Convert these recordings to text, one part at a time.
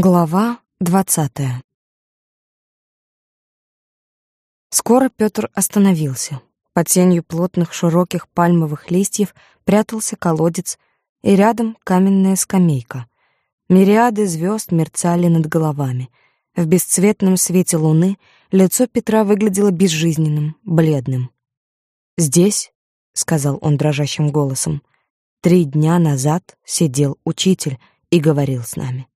Глава двадцатая Скоро Петр остановился. Под тенью плотных широких пальмовых листьев прятался колодец, и рядом каменная скамейка. Мириады звезд мерцали над головами. В бесцветном свете луны лицо Петра выглядело безжизненным, бледным. «Здесь», — сказал он дрожащим голосом, — «три дня назад сидел учитель и говорил с нами».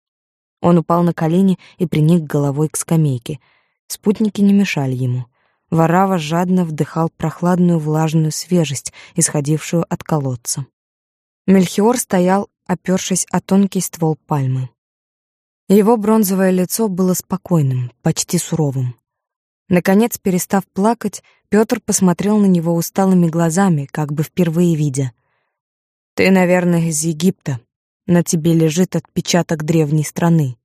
Он упал на колени и приник головой к скамейке. Спутники не мешали ему. Варава жадно вдыхал прохладную влажную свежесть, исходившую от колодца. Мельхиор стоял, опёршись о тонкий ствол пальмы. Его бронзовое лицо было спокойным, почти суровым. Наконец, перестав плакать, Пётр посмотрел на него усталыми глазами, как бы впервые видя. «Ты, наверное, из Египта», на тебе лежит отпечаток древней страны.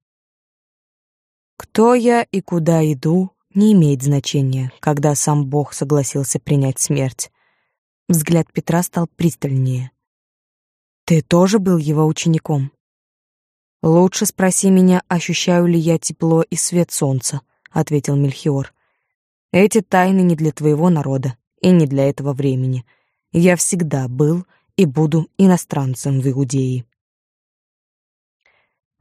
Кто я и куда иду, не имеет значения, когда сам Бог согласился принять смерть. Взгляд Петра стал пристальнее. Ты тоже был его учеником? Лучше спроси меня, ощущаю ли я тепло и свет солнца, ответил Мельхиор. Эти тайны не для твоего народа и не для этого времени. Я всегда был и буду иностранцем в Иудее.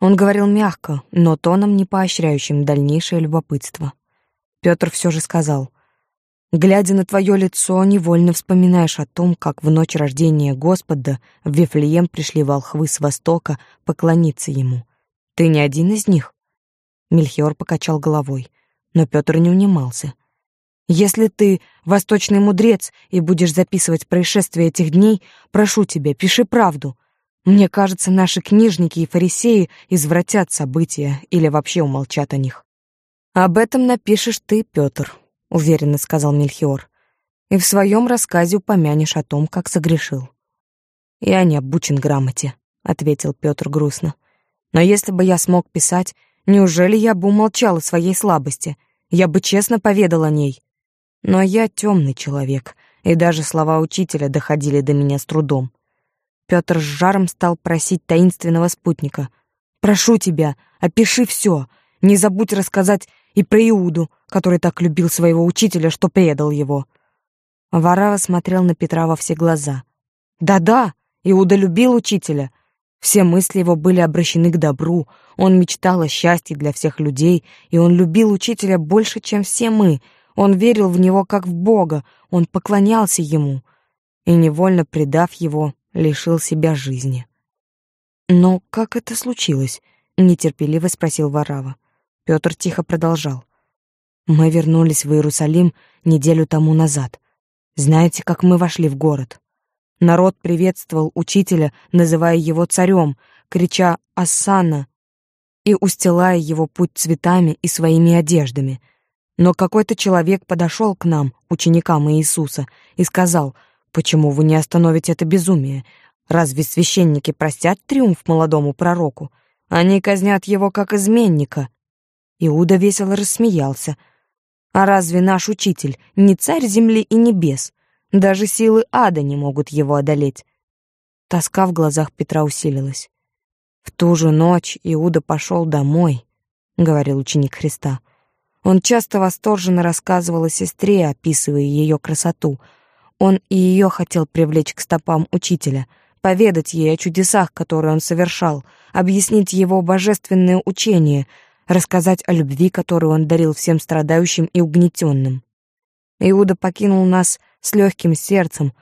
Он говорил мягко, но тоном не поощряющим дальнейшее любопытство. Петр все же сказал, «Глядя на твое лицо, невольно вспоминаешь о том, как в ночь рождения Господа в Вифлеем пришли волхвы с востока поклониться ему. Ты не один из них?» Мельхиор покачал головой, но Петр не унимался. «Если ты восточный мудрец и будешь записывать происшествия этих дней, прошу тебя, пиши правду. Мне кажется, наши книжники и фарисеи извратят события или вообще умолчат о них. Об этом напишешь ты, Петр, уверенно сказал Мельхиор. И в своем рассказе упомянешь о том, как согрешил. Я не обучен грамоте, ответил Петр грустно. Но если бы я смог писать, неужели я бы умолчал о своей слабости? Я бы честно поведал о ней. Но я темный человек, и даже слова учителя доходили до меня с трудом. Петр с жаром стал просить таинственного спутника. «Прошу тебя, опиши все. Не забудь рассказать и про Иуду, который так любил своего учителя, что предал его». Варава смотрел на Петра во все глаза. «Да-да, Иуда любил учителя. Все мысли его были обращены к добру. Он мечтал о счастье для всех людей, и он любил учителя больше, чем все мы. Он верил в него как в Бога, он поклонялся ему. И, невольно предав его, лишил себя жизни. «Но как это случилось?» — нетерпеливо спросил Варава. Петр тихо продолжал. «Мы вернулись в Иерусалим неделю тому назад. Знаете, как мы вошли в город? Народ приветствовал учителя, называя его царем, крича «Ассана!» и устилая его путь цветами и своими одеждами. Но какой-то человек подошел к нам, ученикам Иисуса, и сказал — Почему вы не остановите это безумие? Разве священники простят триумф молодому пророку? Они казнят его как изменника. Иуда весело рассмеялся. А разве наш учитель не царь земли и небес? Даже силы ада не могут его одолеть. Тоска в глазах Петра усилилась. В ту же ночь Иуда пошел домой, говорил ученик Христа. Он часто восторженно рассказывал о сестре, описывая ее красоту — он и ее хотел привлечь к стопам учителя, поведать ей о чудесах, которые он совершал, объяснить его божественное учение, рассказать о любви, которую он дарил всем страдающим и угнетенным. Иуда покинул нас с легким сердцем,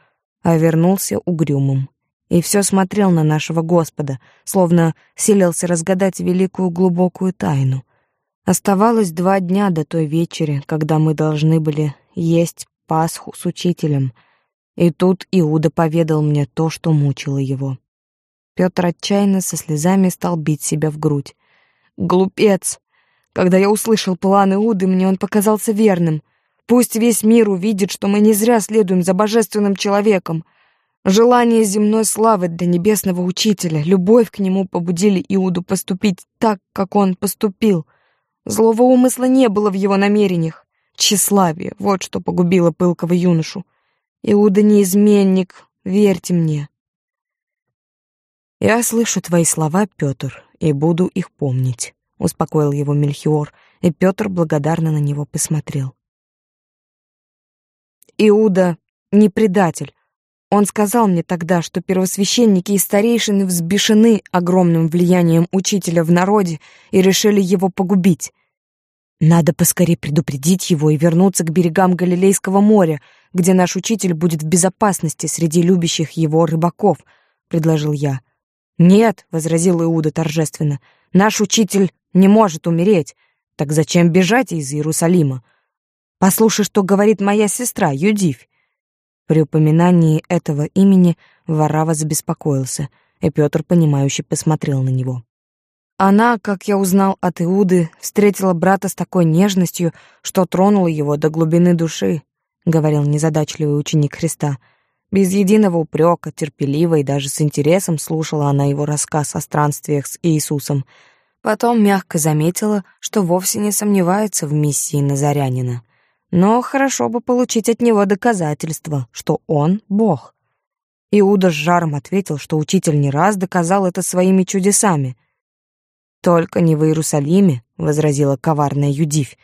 а вернулся угрюмым. И все смотрел на нашего Господа, словно селился разгадать великую глубокую тайну. Оставалось два дня до той вечери, когда мы должны были есть Пасху с учителем. И тут Иуда поведал мне то, что мучило его. Петр отчаянно со слезами стал бить себя в грудь. «Глупец! Когда я услышал план Иуды, мне он показался верным. Пусть весь мир увидит, что мы не зря следуем за божественным человеком. Желание земной славы для небесного учителя, любовь к нему побудили Иуду поступить так, как он поступил. Злого умысла не было в его намерениях. Тщеславие — вот что погубило пылкого юношу. Иуда не изменник, верьте мне. Я слышу твои слова, Петр, и буду их помнить, успокоил его Мельхиор, и Петр благодарно на него посмотрел. Иуда не предатель. Он сказал мне тогда, что первосвященники и старейшины взбешены огромным влиянием учителя в народе и решили его погубить. Надо поскорее предупредить его и вернуться к берегам Галилейского моря, где наш учитель будет в безопасности среди любящих его рыбаков, предложил я. Нет, возразил Иуда торжественно. Наш учитель не может умереть. Так зачем бежать из Иерусалима? Послушай, что говорит моя сестра Юдивь. При упоминании этого имени Варава забеспокоился, и Петр, понимающе посмотрел на него. Она, как я узнал от Иуды, встретила брата с такой нежностью, что тронула его до глубины души, говорил незадачливый ученик Христа. Без единого упрека, терпеливо и даже с интересом слушала она его рассказ о странствиях с Иисусом. Потом мягко заметила, что вовсе не сомневается в миссии Назарянина. Но хорошо бы получить от него доказательство, что он — Бог. Иуда с жаром ответил, что учитель не раз доказал это своими чудесами. «Только не в Иерусалиме», — возразила коварная Юдивь.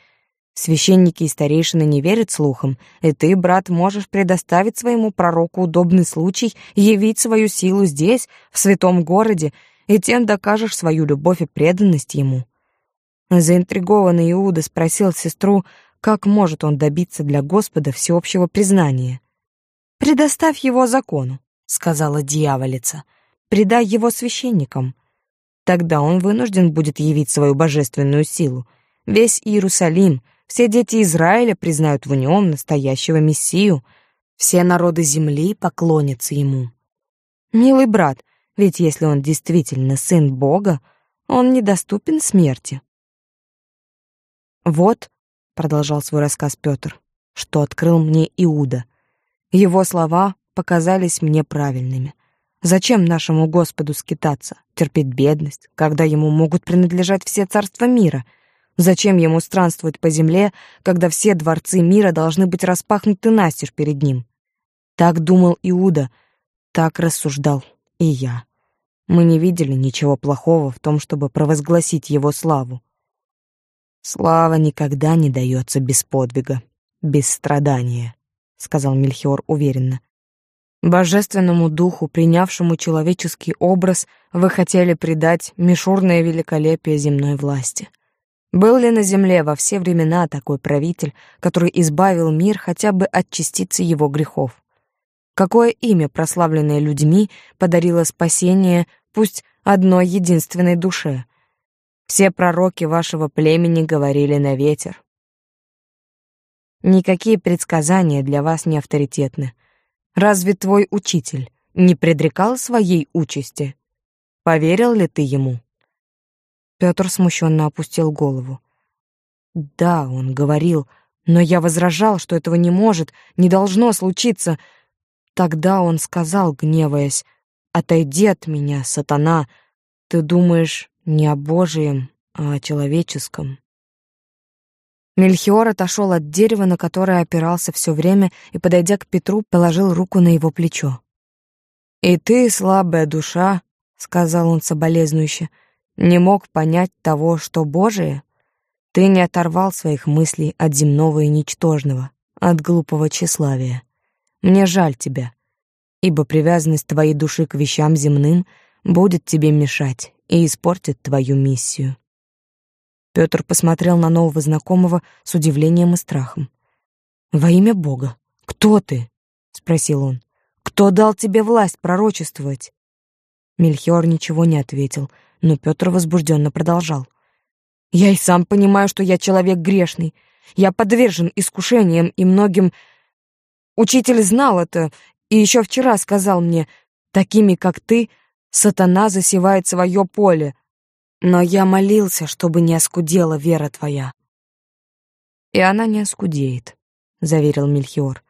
«Священники и старейшины не верят слухам, и ты, брат, можешь предоставить своему пророку удобный случай явить свою силу здесь, в святом городе, и тем докажешь свою любовь и преданность ему». Заинтригованный Иуда спросил сестру, как может он добиться для Господа всеобщего признания? «Предоставь его закону», — сказала дьяволица. «Предай его священникам. Тогда он вынужден будет явить свою божественную силу. Весь Иерусалим, все дети Израиля признают в нем настоящего Мессию. Все народы земли поклонятся ему. Милый брат, ведь если он действительно сын Бога, он недоступен смерти. Вот продолжал свой рассказ Петр, что открыл мне Иуда. Его слова показались мне правильными. Зачем нашему Господу скитаться, терпеть бедность, когда ему могут принадлежать все царства мира? Зачем ему странствовать по земле, когда все дворцы мира должны быть распахнуты настежь перед ним? Так думал Иуда, так рассуждал и я. Мы не видели ничего плохого в том, чтобы провозгласить его славу. Слава никогда не дается без подвига, без страдания, сказал Мельхиор уверенно. Божественному духу, принявшему человеческий образ, вы хотели придать мишурное великолепие земной власти. Был ли на земле во все времена такой правитель, который избавил мир хотя бы от частицы его грехов? Какое имя, прославленное людьми, подарило спасение, пусть одной единственной душе? Все пророки вашего племени говорили на ветер. Никакие предсказания для вас не авторитетны. Разве твой учитель не предрекал своей участи? Поверил ли ты ему? Петр смущенно опустил голову. Да, он говорил, но я возражал, что этого не может, не должно случиться. Тогда он сказал, гневаясь, «Отойди от меня, сатана. Ты думаешь, не о Божьем, а о человеческом. Мельхиор отошел от дерева, на которое опирался все время, и, подойдя к Петру, положил руку на его плечо. «И ты, слабая душа», — сказал он соболезнующе, — «не мог понять того, что Божие? Ты не оторвал своих мыслей от земного и ничтожного, от глупого тщеславия. Мне жаль тебя, ибо привязанность твоей души к вещам земным будет тебе мешать и испортит твою миссию. Петр посмотрел на нового знакомого с удивлением и страхом. «Во имя Бога, кто ты?» — спросил он. «Кто дал тебе власть пророчествовать?» Мельхиор ничего не ответил, но Петр возбужденно продолжал. «Я и сам понимаю, что я человек грешный. Я подвержен искушениям и многим... Учитель знал это и еще вчера сказал мне, такими, как ты, Сатана засевает свое поле, но я молился, чтобы не оскудела вера твоя. И она не оскудеет, заверил Мельхиор.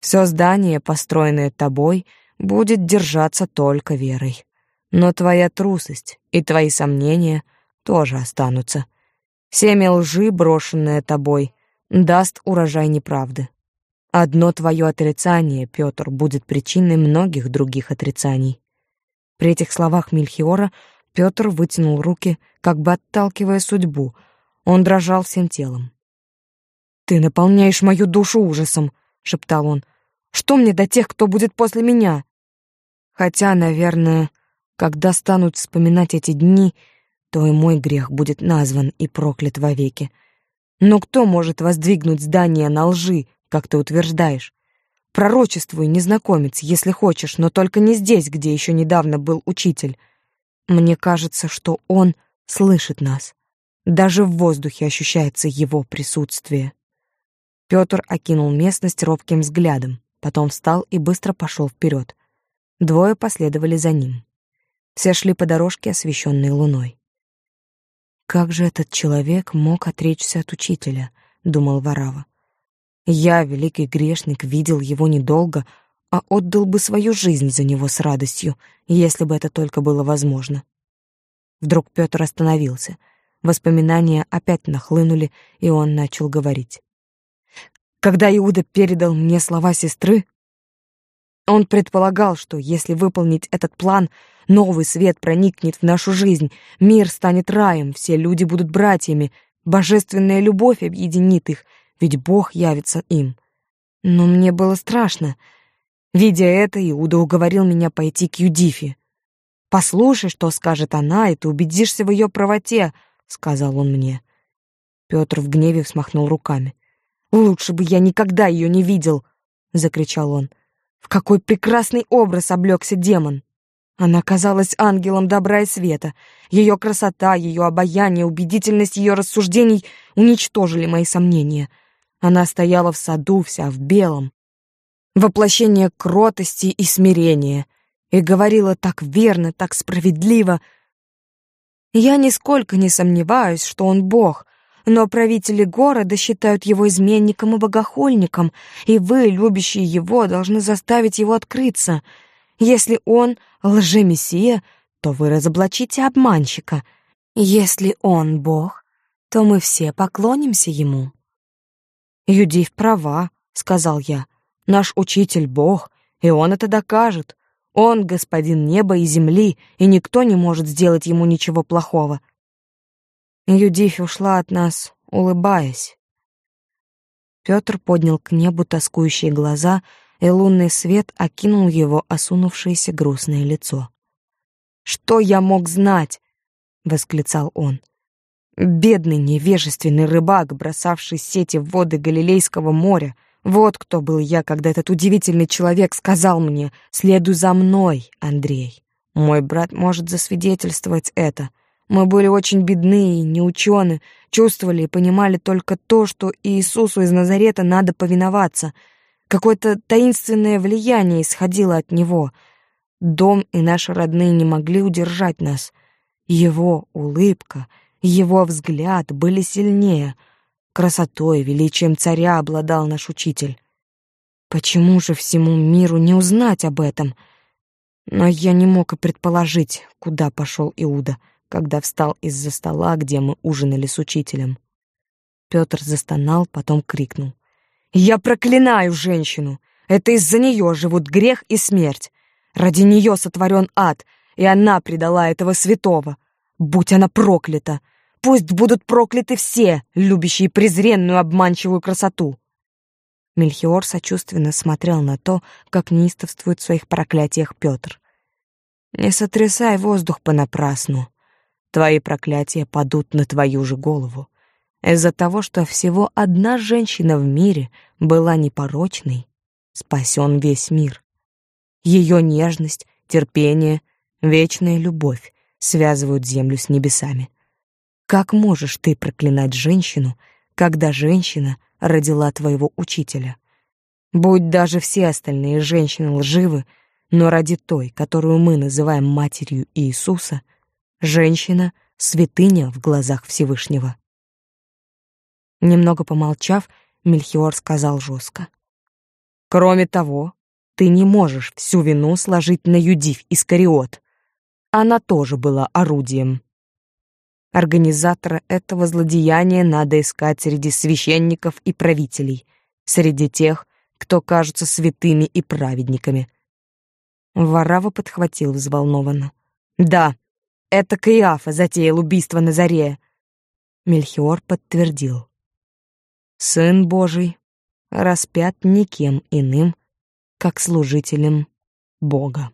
Все здание, построенное тобой, будет держаться только верой. Но твоя трусость и твои сомнения тоже останутся. Семя лжи, брошенное тобой, даст урожай неправды. Одно твое отрицание, Петр, будет причиной многих других отрицаний. При этих словах Мельхиора Петр вытянул руки, как бы отталкивая судьбу. Он дрожал всем телом. «Ты наполняешь мою душу ужасом», — шептал он. «Что мне до тех, кто будет после меня?» Хотя, наверное, когда станут вспоминать эти дни, то и мой грех будет назван и проклят вовеки. Но кто может воздвигнуть здание на лжи, как ты утверждаешь? Пророчествуй, незнакомец, если хочешь, но только не здесь, где еще недавно был учитель. Мне кажется, что он слышит нас. Даже в воздухе ощущается его присутствие. Петр окинул местность робким взглядом, потом встал и быстро пошел вперед. Двое последовали за ним. Все шли по дорожке, освещенной луной. «Как же этот человек мог отречься от учителя?» — думал Варава. «Я, великий грешник, видел его недолго, а отдал бы свою жизнь за него с радостью, если бы это только было возможно». Вдруг Петр остановился. Воспоминания опять нахлынули, и он начал говорить. Когда Иуда передал мне слова сестры, он предполагал, что если выполнить этот план, новый свет проникнет в нашу жизнь, мир станет раем, все люди будут братьями, божественная любовь объединит их, ведь Бог явится им. Но мне было страшно. Видя это, Иуда уговорил меня пойти к Юдифе. «Послушай, что скажет она, и ты убедишься в ее правоте», — сказал он мне. Петр в гневе взмахнул руками. Лучше бы я никогда ее не видел, закричал он. В какой прекрасный образ облегся демон. Она казалась ангелом добра и света. Ее красота, ее обаяние, убедительность ее рассуждений уничтожили мои сомнения. Она стояла в саду вся в белом. Воплощение кротости и смирения. И говорила так верно, так справедливо. Я нисколько не сомневаюсь, что он Бог, но правители города считают его изменником и богохульником, и вы, любящие его, должны заставить его открыться. Если он лжемессия, то вы разоблачите обманщика. Если он бог, то мы все поклонимся ему». «Юдив права», — сказал я. «Наш учитель бог, и он это докажет. Он господин неба и земли, и никто не может сделать ему ничего плохого. Юдифь ушла от нас, улыбаясь. Петр поднял к небу тоскующие глаза, и лунный свет окинул его осунувшееся грустное лицо. «Что я мог знать?» — восклицал он. «Бедный невежественный рыбак, бросавший сети в воды Галилейского моря. Вот кто был я, когда этот удивительный человек сказал мне «Следуй за мной, Андрей». Мой брат может засвидетельствовать это. Мы были очень бедны и неучены, чувствовали и понимали только то, что Иисусу из Назарета надо повиноваться. Какое-то таинственное влияние исходило от Него. Дом и наши родные не могли удержать нас. Его улыбка, его взгляд были сильнее. Красотой, величием царя обладал наш учитель. Почему же всему миру не узнать об этом? Но я не мог и предположить, куда пошел Иуда — когда встал из-за стола, где мы ужинали с учителем. Петр застонал, потом крикнул. «Я проклинаю женщину! Это из-за нее живут грех и смерть. Ради нее сотворен ад, и она предала этого святого. Будь она проклята! Пусть будут прокляты все, любящие презренную обманчивую красоту!» Мельхиор сочувственно смотрел на то, как неистовствует в своих проклятиях Петр. «Не сотрясай воздух понапрасну. Твои проклятия падут на твою же голову. Из-за того, что всего одна женщина в мире была непорочной, спасен весь мир. Ее нежность, терпение, вечная любовь связывают землю с небесами. Как можешь ты проклинать женщину, когда женщина родила твоего учителя? Будь даже все остальные женщины лживы, но ради той, которую мы называем матерью Иисуса — Женщина — святыня в глазах Всевышнего. Немного помолчав, Мельхиор сказал жестко. «Кроме того, ты не можешь всю вину сложить на Юдив Искариот. Она тоже была орудием. Организатора этого злодеяния надо искать среди священников и правителей, среди тех, кто кажутся святыми и праведниками». Варава подхватил взволнованно. «Да, это Каиафа затеял убийство на заре. Мельхиор подтвердил. Сын Божий распят никем иным, как служителем Бога.